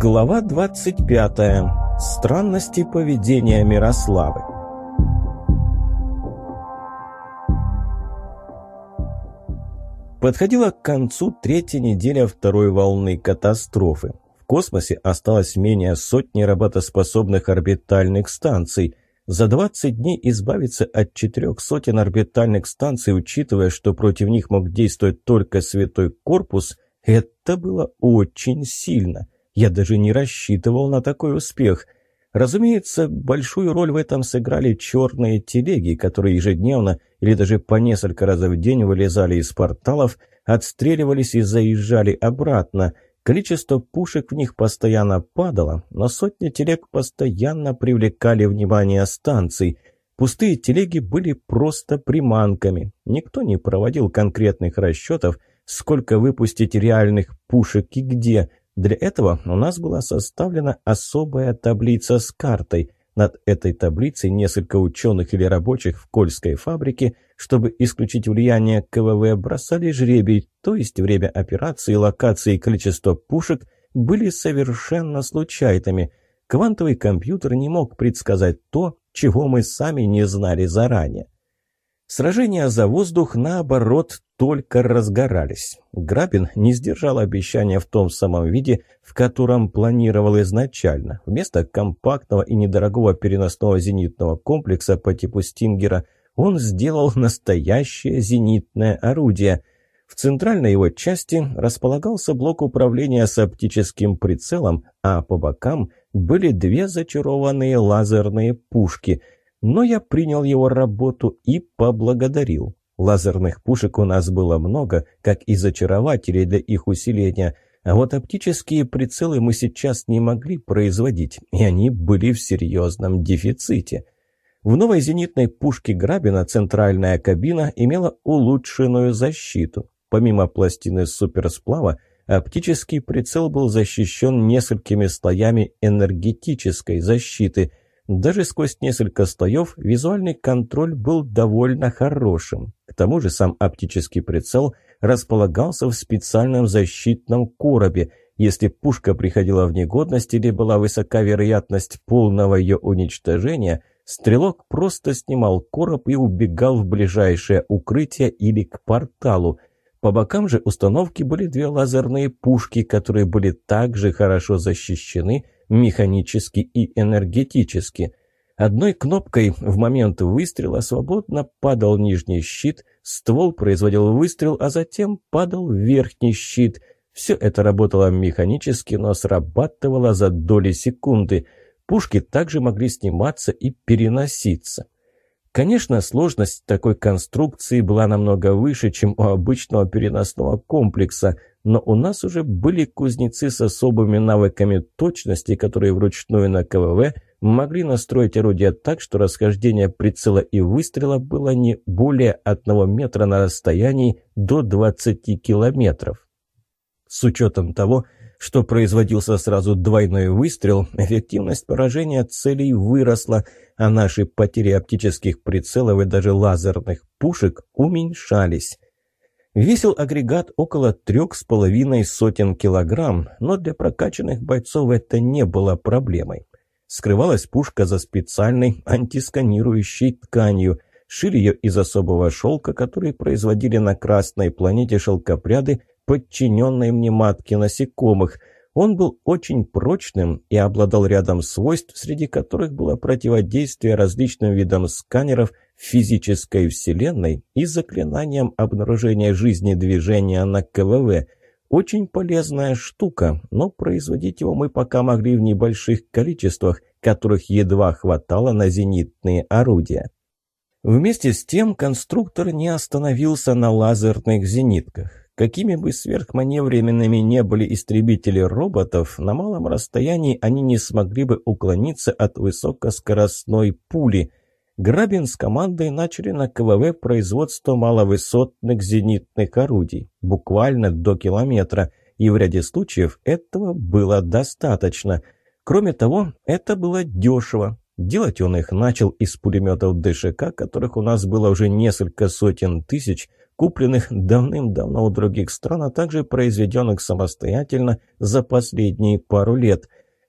Глава 25. Странности поведения Мирославы. Подходила к концу третья неделя второй волны катастрофы. В космосе осталось менее сотни работоспособных орбитальных станций. За 20 дней избавиться от четырех сотен орбитальных станций, учитывая, что против них мог действовать только Святой Корпус, это было очень сильно. Я даже не рассчитывал на такой успех – Разумеется, большую роль в этом сыграли черные телеги, которые ежедневно или даже по несколько раз в день вылезали из порталов, отстреливались и заезжали обратно. Количество пушек в них постоянно падало, но сотни телег постоянно привлекали внимание станций. Пустые телеги были просто приманками. Никто не проводил конкретных расчетов, сколько выпустить реальных пушек и где – для этого у нас была составлена особая таблица с картой. Над этой таблицей несколько ученых или рабочих в Кольской фабрике, чтобы исключить влияние КВВ, бросали жребий, то есть время операции, локации и количество пушек были совершенно случайными. Квантовый компьютер не мог предсказать то, чего мы сами не знали заранее. Сражения за воздух, наоборот, только разгорались. Грабин не сдержал обещания в том самом виде, в котором планировал изначально. Вместо компактного и недорогого переносного зенитного комплекса по типу «Стингера» он сделал настоящее зенитное орудие. В центральной его части располагался блок управления с оптическим прицелом, а по бокам были две зачарованные лазерные пушки – но я принял его работу и поблагодарил. Лазерных пушек у нас было много, как и зачарователей для их усиления, а вот оптические прицелы мы сейчас не могли производить, и они были в серьезном дефиците. В новой зенитной пушке Грабина центральная кабина имела улучшенную защиту. Помимо пластины суперсплава, оптический прицел был защищен несколькими слоями энергетической защиты – даже сквозь несколько слоев визуальный контроль был довольно хорошим. К тому же сам оптический прицел располагался в специальном защитном коробе. Если пушка приходила в негодность или была высока вероятность полного ее уничтожения, стрелок просто снимал короб и убегал в ближайшее укрытие или к порталу. По бокам же установки были две лазерные пушки, которые были также хорошо защищены – механически и энергетически. Одной кнопкой в момент выстрела свободно падал нижний щит, ствол производил выстрел, а затем падал верхний щит. Все это работало механически, но срабатывало за доли секунды. Пушки также могли сниматься и переноситься. Конечно, сложность такой конструкции была намного выше, чем у обычного переносного комплекса, но у нас уже были кузнецы с особыми навыками точности, которые вручную на КВВ могли настроить орудие так, что расхождение прицела и выстрела было не более одного метра на расстоянии до 20 километров. С учетом того, что производился сразу двойной выстрел, эффективность поражения целей выросла, а наши потери оптических прицелов и даже лазерных пушек уменьшались. Весил агрегат около трех с половиной сотен килограмм, но для прокачанных бойцов это не было проблемой. Скрывалась пушка за специальной антисканирующей тканью. Шили ее из особого шелка, который производили на Красной планете шелкопряды подчиненной мне матке насекомых. Он был очень прочным и обладал рядом свойств, среди которых было противодействие различным видам сканеров физической вселенной и заклинанием обнаружения жизни движения на КВВ. Очень полезная штука, но производить его мы пока могли в небольших количествах, которых едва хватало на зенитные орудия. Вместе с тем конструктор не остановился на лазерных зенитках. Какими бы сверхманевренными не были истребители роботов, на малом расстоянии они не смогли бы уклониться от высокоскоростной пули. Грабин с командой начали на КВВ производство маловысотных зенитных орудий, буквально до километра, и в ряде случаев этого было достаточно. Кроме того, это было дешево. Делать он их начал из пулеметов ДШК, которых у нас было уже несколько сотен тысяч, купленных давным-давно у других стран, а также произведенных самостоятельно за последние пару лет.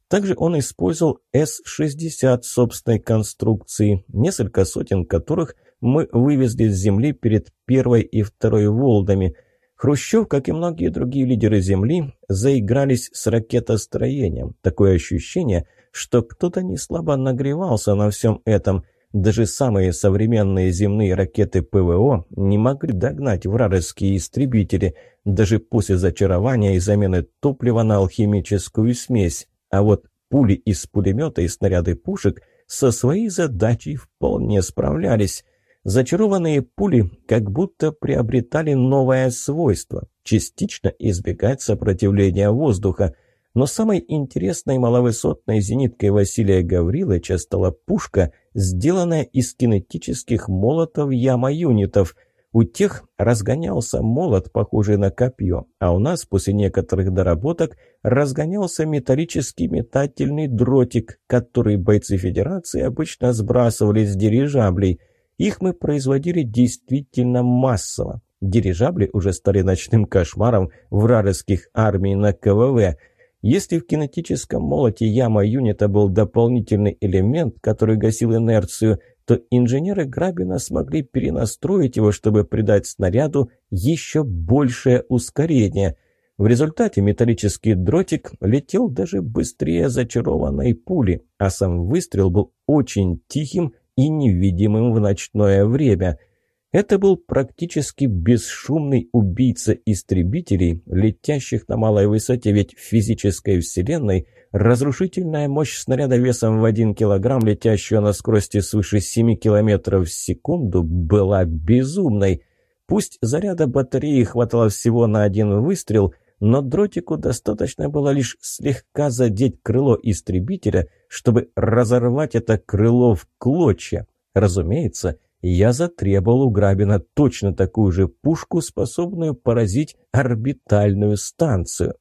Также он использовал С-60 собственной конструкции, несколько сотен которых мы вывезли с земли перед первой и второй Волдами. Хрущев, как и многие другие лидеры Земли, заигрались с ракетостроением. Такое ощущение, что кто-то не слабо нагревался на всем этом – даже самые современные земные ракеты ПВО не могли догнать вражеские истребители, даже после зачарования и замены топлива на алхимическую смесь. А вот пули из пулемета и снаряды пушек со своей задачей вполне справлялись. Зачарованные пули как будто приобретали новое свойство – частично избегать сопротивления воздуха – но самой интересной маловысотной зениткой Василия Гавриловича стала пушка, сделанная из кинетических молотов яма-юнитов. У тех разгонялся молот, похожий на копье, а у нас после некоторых доработок разгонялся металлический метательный дротик, который бойцы Федерации обычно сбрасывали с дирижаблей. Их мы производили действительно массово. Дирижабли уже стали ночным кошмаром вражеских армий на КВВ – если в кинетическом молоте яма юнита был дополнительный элемент, который гасил инерцию, то инженеры Грабина смогли перенастроить его, чтобы придать снаряду еще большее ускорение. В результате металлический дротик летел даже быстрее зачарованной пули, а сам выстрел был очень тихим и невидимым в ночное время – это был практически бесшумный убийца истребителей, летящих на малой высоте, ведь в физической вселенной разрушительная мощь снаряда весом в один килограмм, летящего на скорости свыше 7 километров в секунду, была безумной. Пусть заряда батареи хватало всего на один выстрел, но дротику достаточно было лишь слегка задеть крыло истребителя, чтобы разорвать это крыло в клочья. Разумеется, я затребовал у Грабина точно такую же пушку, способную поразить орбитальную станцию.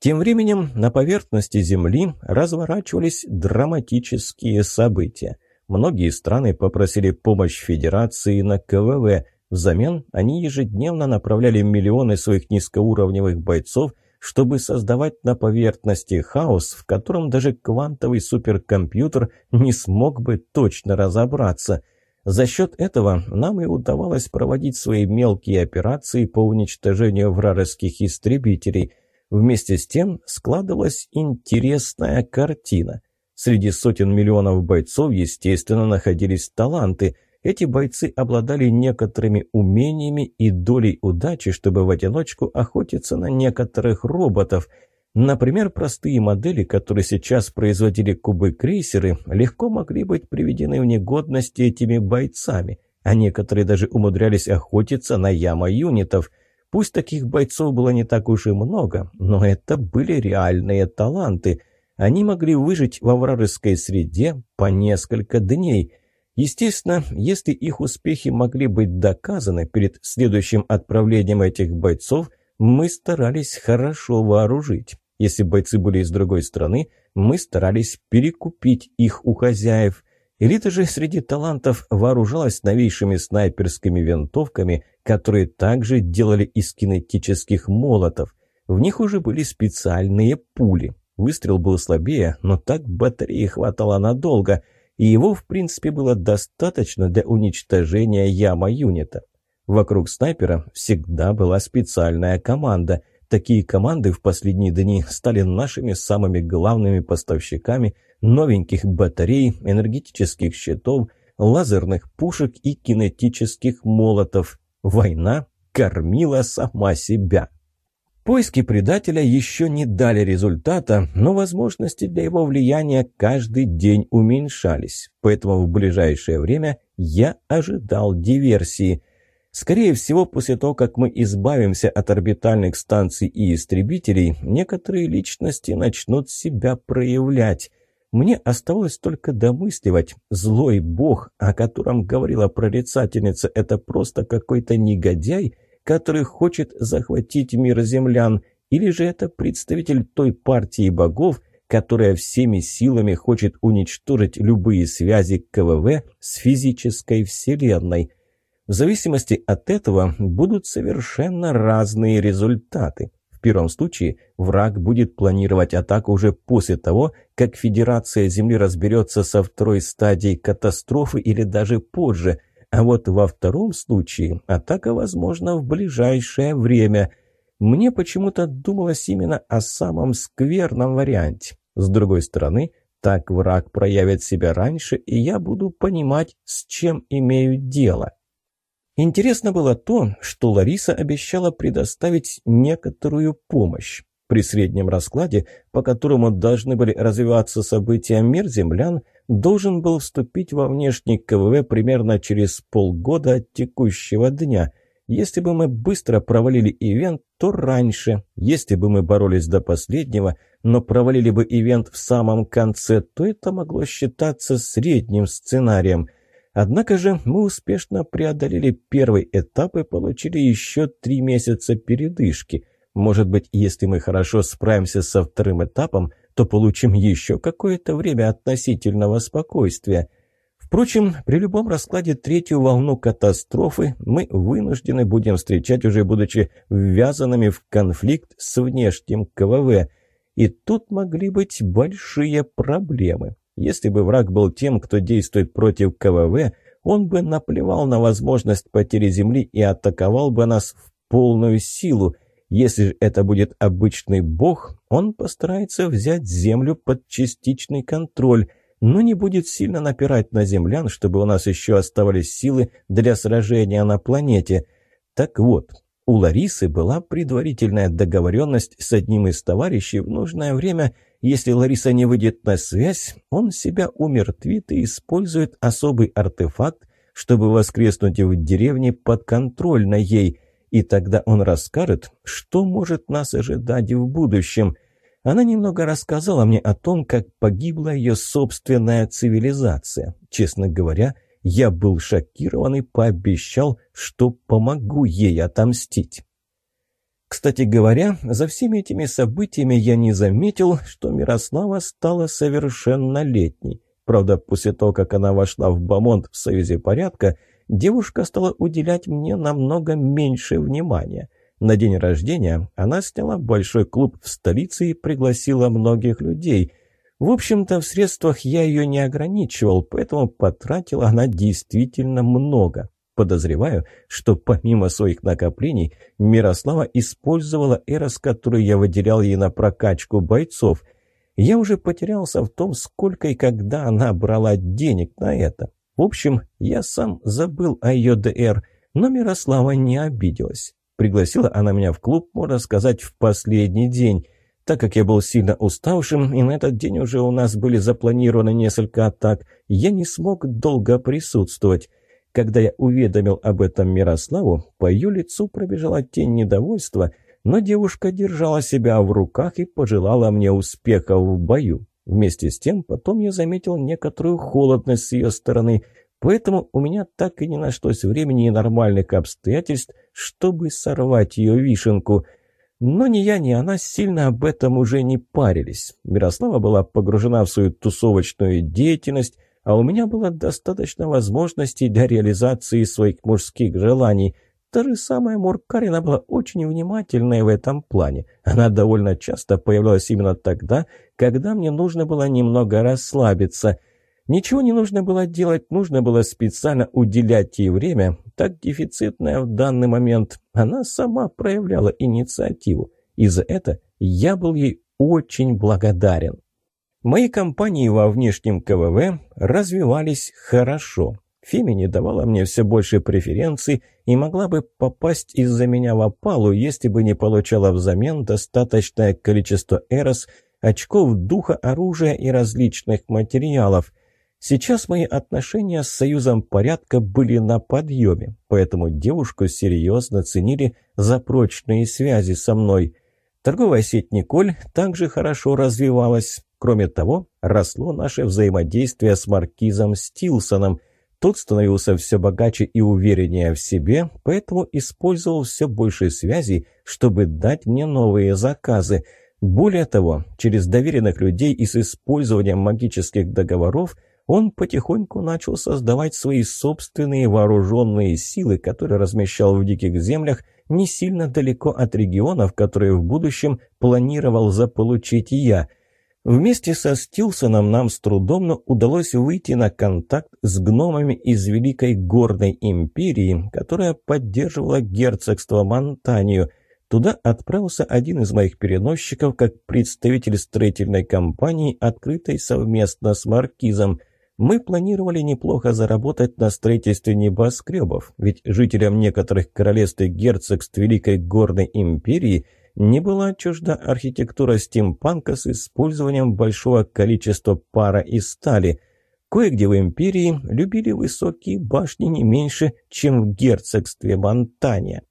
Тем временем на поверхности Земли разворачивались драматические события. Многие страны попросили помощь Федерации на КВВ. Взамен они ежедневно направляли миллионы своих низкоуровневых бойцов, чтобы создавать на поверхности хаос, в котором даже квантовый суперкомпьютер не смог бы точно разобраться – за счет этого нам и удавалось проводить свои мелкие операции по уничтожению вражеских истребителей. Вместе с тем складывалась интересная картина. Среди сотен миллионов бойцов, естественно, находились таланты. Эти бойцы обладали некоторыми умениями и долей удачи, чтобы в одиночку охотиться на некоторых роботов – Например, простые модели, которые сейчас производили кубы-крейсеры, легко могли быть приведены в негодность этими бойцами, а некоторые даже умудрялись охотиться на яма-юнитов. Пусть таких бойцов было не так уж и много, но это были реальные таланты. Они могли выжить во вражеской среде по несколько дней. Естественно, если их успехи могли быть доказаны перед следующим отправлением этих бойцов, мы старались хорошо вооружить. Если бойцы были из другой страны, мы старались перекупить их у хозяев. Элита же среди талантов вооружалась новейшими снайперскими винтовками, которые также делали из кинетических молотов. В них уже были специальные пули. Выстрел был слабее, но так батареи хватало надолго, и его, в принципе, было достаточно для уничтожения яма юнита. Вокруг снайпера всегда была специальная команда – Такие команды в последние дни стали нашими самыми главными поставщиками новеньких батарей, энергетических щитов, лазерных пушек и кинетических молотов. Война кормила сама себя. Поиски предателя еще не дали результата, но возможности для его влияния каждый день уменьшались. Поэтому в ближайшее время я ожидал диверсии. Скорее всего, после того, как мы избавимся от орбитальных станций и истребителей, некоторые личности начнут себя проявлять. Мне оставалось только домысливать. Злой бог, о котором говорила прорицательница, это просто какой-то негодяй, который хочет захватить мир землян, или же это представитель той партии богов, которая всеми силами хочет уничтожить любые связи КВВ с физической вселенной – В зависимости от этого будут совершенно разные результаты. В первом случае враг будет планировать атаку уже после того, как Федерация Земли разберется со второй стадией катастрофы или даже позже, а вот во втором случае атака возможна в ближайшее время. Мне почему-то думалось именно о самом скверном варианте. С другой стороны, так враг проявит себя раньше, и я буду понимать, с чем имею дело. Интересно было то, что Лариса обещала предоставить некоторую помощь. При среднем раскладе, по которому должны были развиваться события мир землян, должен был вступить во внешний КВВ примерно через полгода от текущего дня. Если бы мы быстро провалили ивент, то раньше. Если бы мы боролись до последнего, но провалили бы ивент в самом конце, то это могло считаться средним сценарием – Однако же мы успешно преодолели первый этап и получили еще три месяца передышки. Может быть, если мы хорошо справимся со вторым этапом, то получим еще какое-то время относительного спокойствия. Впрочем, при любом раскладе третью волну катастрофы мы вынуждены будем встречать уже будучи ввязанными в конфликт с внешним КВВ. И тут могли быть большие проблемы. Если бы враг был тем, кто действует против КВВ, он бы наплевал на возможность потери земли и атаковал бы нас в полную силу. Если же это будет обычный бог, он постарается взять землю под частичный контроль, но не будет сильно напирать на землян, чтобы у нас еще оставались силы для сражения на планете. Так вот, у Ларисы была предварительная договоренность с одним из товарищей в нужное время – если Лариса не выйдет на связь, он себя умертвит и использует особый артефакт, чтобы воскреснуть в деревне подконтрольно ей, и тогда он расскажет, что может нас ожидать в будущем. Она немного рассказала мне о том, как погибла ее собственная цивилизация. Честно говоря, я был шокирован и пообещал, что помогу ей отомстить. Кстати говоря, за всеми этими событиями я не заметил, что Мирослава стала совершеннолетней. Правда, после того, как она вошла в Бамонт в Союзе порядка, девушка стала уделять мне намного меньше внимания. На день рождения она сняла большой клуб в столице и пригласила многих людей. В общем-то, в средствах я ее не ограничивал, поэтому потратила она действительно много. Подозреваю, что помимо своих накоплений, Мирослава использовала эрос, который я выделял ей на прокачку бойцов. Я уже потерялся в том, сколько и когда она брала денег на это. В общем, я сам забыл о ее ДР, но Мирослава не обиделась. Пригласила она меня в клуб, можно сказать, в последний день. Так как я был сильно уставшим, и на этот день уже у нас были запланированы несколько атак, я не смог долго присутствовать. Когда я уведомил об этом Мирославу, по ее лицу пробежала тень недовольства, но девушка держала себя в руках и пожелала мне успеха в бою. Вместе с тем, потом я заметил некоторую холодность с ее стороны, поэтому у меня так и не нашлось времени и нормальных обстоятельств, чтобы сорвать ее вишенку. Но ни я, ни она сильно об этом уже не парились. Мирослава была погружена в свою тусовочную деятельность, а у меня было достаточно возможностей для реализации своих мужских желаний. Та же самая Муркарина была очень внимательной в этом плане. Она довольно часто появлялась именно тогда, когда мне нужно было немного расслабиться. Ничего не нужно было делать, нужно было специально уделять ей время, так дефицитное в данный момент. Она сама проявляла инициативу, и за это я был ей очень благодарен. Мои компании во внешнем КВВ развивались хорошо. Фемини давала мне все больше преференций и могла бы попасть из-за меня в опалу, если бы не получала взамен достаточное количество эрос, очков духа, оружия и различных материалов. Сейчас мои отношения с Союзом порядка были на подъеме, поэтому девушку серьезно ценили за прочные связи со мной. Торговая сеть «Николь» также хорошо развивалась. Кроме того, росло наше взаимодействие с маркизом Стилсоном. Тот становился все богаче и увереннее в себе, поэтому использовал все больше связей, чтобы дать мне новые заказы. Более того, через доверенных людей и с использованием магических договоров он потихоньку начал создавать свои собственные вооруженные силы, которые размещал в диких землях не сильно далеко от регионов, которые в будущем планировал заполучить я. Вместе со Стилсоном нам с трудом, но удалось выйти на контакт с гномами из Великой Горной Империи, которая поддерживала герцогство Монтанию – Туда отправился один из моих переносчиков как представитель строительной компании, открытой совместно с Маркизом. Мы планировали неплохо заработать на строительстве небоскребов, ведь жителям некоторых королевств и герцогств Великой Горной Империи не была чужда архитектура стимпанка с использованием большого количества пара и стали. Кое-где в империи любили высокие башни не меньше, чем в герцогстве Монтания.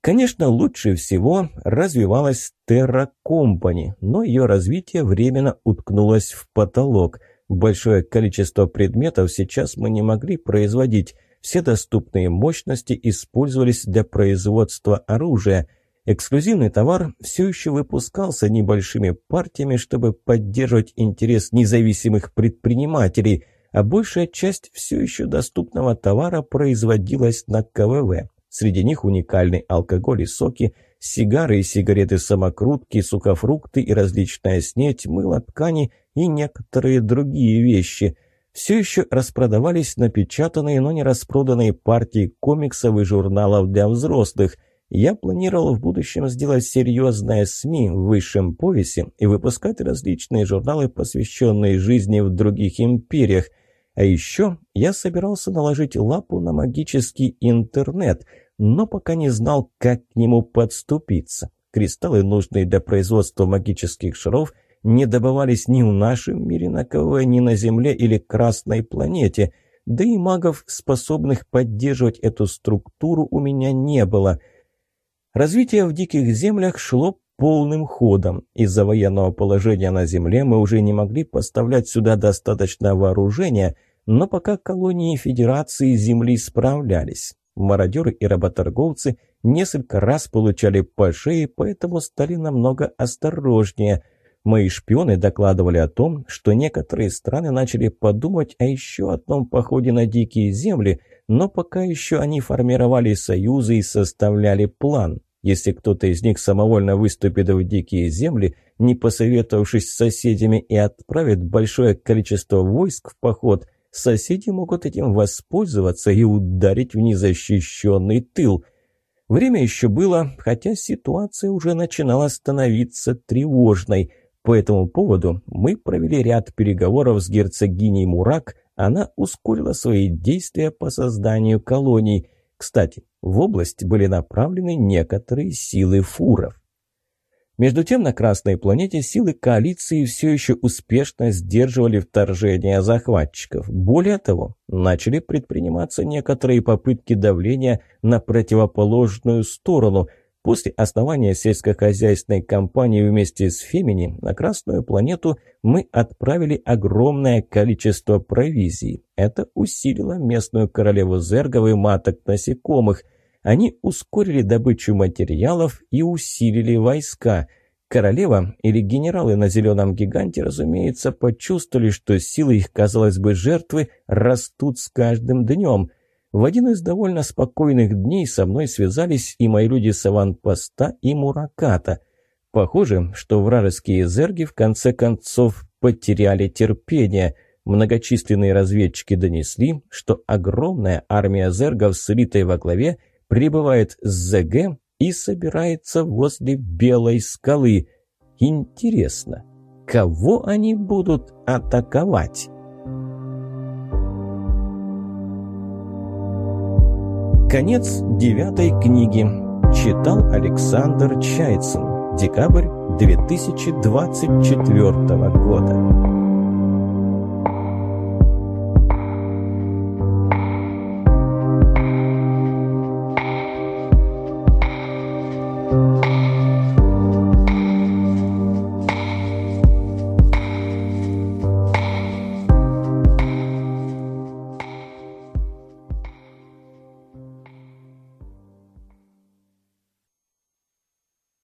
Конечно, лучше всего развивалась Terra Company, но ее развитие временно уткнулось в потолок. Большое количество предметов сейчас мы не могли производить. Все доступные мощности использовались для производства оружия. Эксклюзивный товар все еще выпускался небольшими партиями, чтобы поддерживать интерес независимых предпринимателей, а большая часть все еще доступного товара производилась на КВВ. Среди них уникальный алкоголь и соки, сигары и сигареты-самокрутки, сухофрукты и различная снеть, мыло, ткани и некоторые другие вещи. Все еще распродавались напечатанные, но не распроданные партии комиксов и журналов для взрослых. Я планировал в будущем сделать серьезное СМИ в высшем повесе и выпускать различные журналы, посвященные жизни в других империях. А еще я собирался наложить лапу на магический интернет – но пока не знал, как к нему подступиться. Кристаллы, нужные для производства магических шаров, не добывались ни в нашем мире на КВ, ни на Земле или Красной планете, да и магов, способных поддерживать эту структуру, у меня не было. Развитие в диких землях шло полным ходом. Из-за военного положения на Земле мы уже не могли поставлять сюда достаточно вооружения, но пока колонии Федерации Земли справлялись. Мародеры и работорговцы несколько раз получали по шее, поэтому стали намного осторожнее. Мои шпионы докладывали о том, что некоторые страны начали подумать о еще одном походе на дикие земли, но пока еще они формировали союзы и составляли план. Если кто-то из них самовольно выступит в дикие земли, не посоветовавшись с соседями и отправит большое количество войск в поход – соседи могут этим воспользоваться и ударить в незащищенный тыл. Время еще было, хотя ситуация уже начинала становиться тревожной. По этому поводу мы провели ряд переговоров с герцогиней Мурак, она ускорила свои действия по созданию колоний. Кстати, в область были направлены некоторые силы фуров. Между тем, на Красной планете силы коалиции все еще успешно сдерживали вторжение захватчиков. Более того, начали предприниматься некоторые попытки давления на противоположную сторону. После основания сельскохозяйственной компании вместе с Фемини на Красную планету мы отправили огромное количество провизии. Это усилило местную королеву зергов и маток насекомых – они ускорили добычу материалов и усилили войска. Королева или генералы на зеленом гиганте, разумеется, почувствовали, что силы их, казалось бы, жертвы растут с каждым днем. В один из довольно спокойных дней со мной связались и мои люди с аванпоста и Мураката. Похоже, что вражеские зерги в конце концов потеряли терпение – Многочисленные разведчики донесли, что огромная армия зергов с элитой во главе прибывает с ЗГ и собирается возле Белой скалы. Интересно, кого они будут атаковать? Конец девятой книги. Читал Александр Чайцин. Декабрь 2024 года.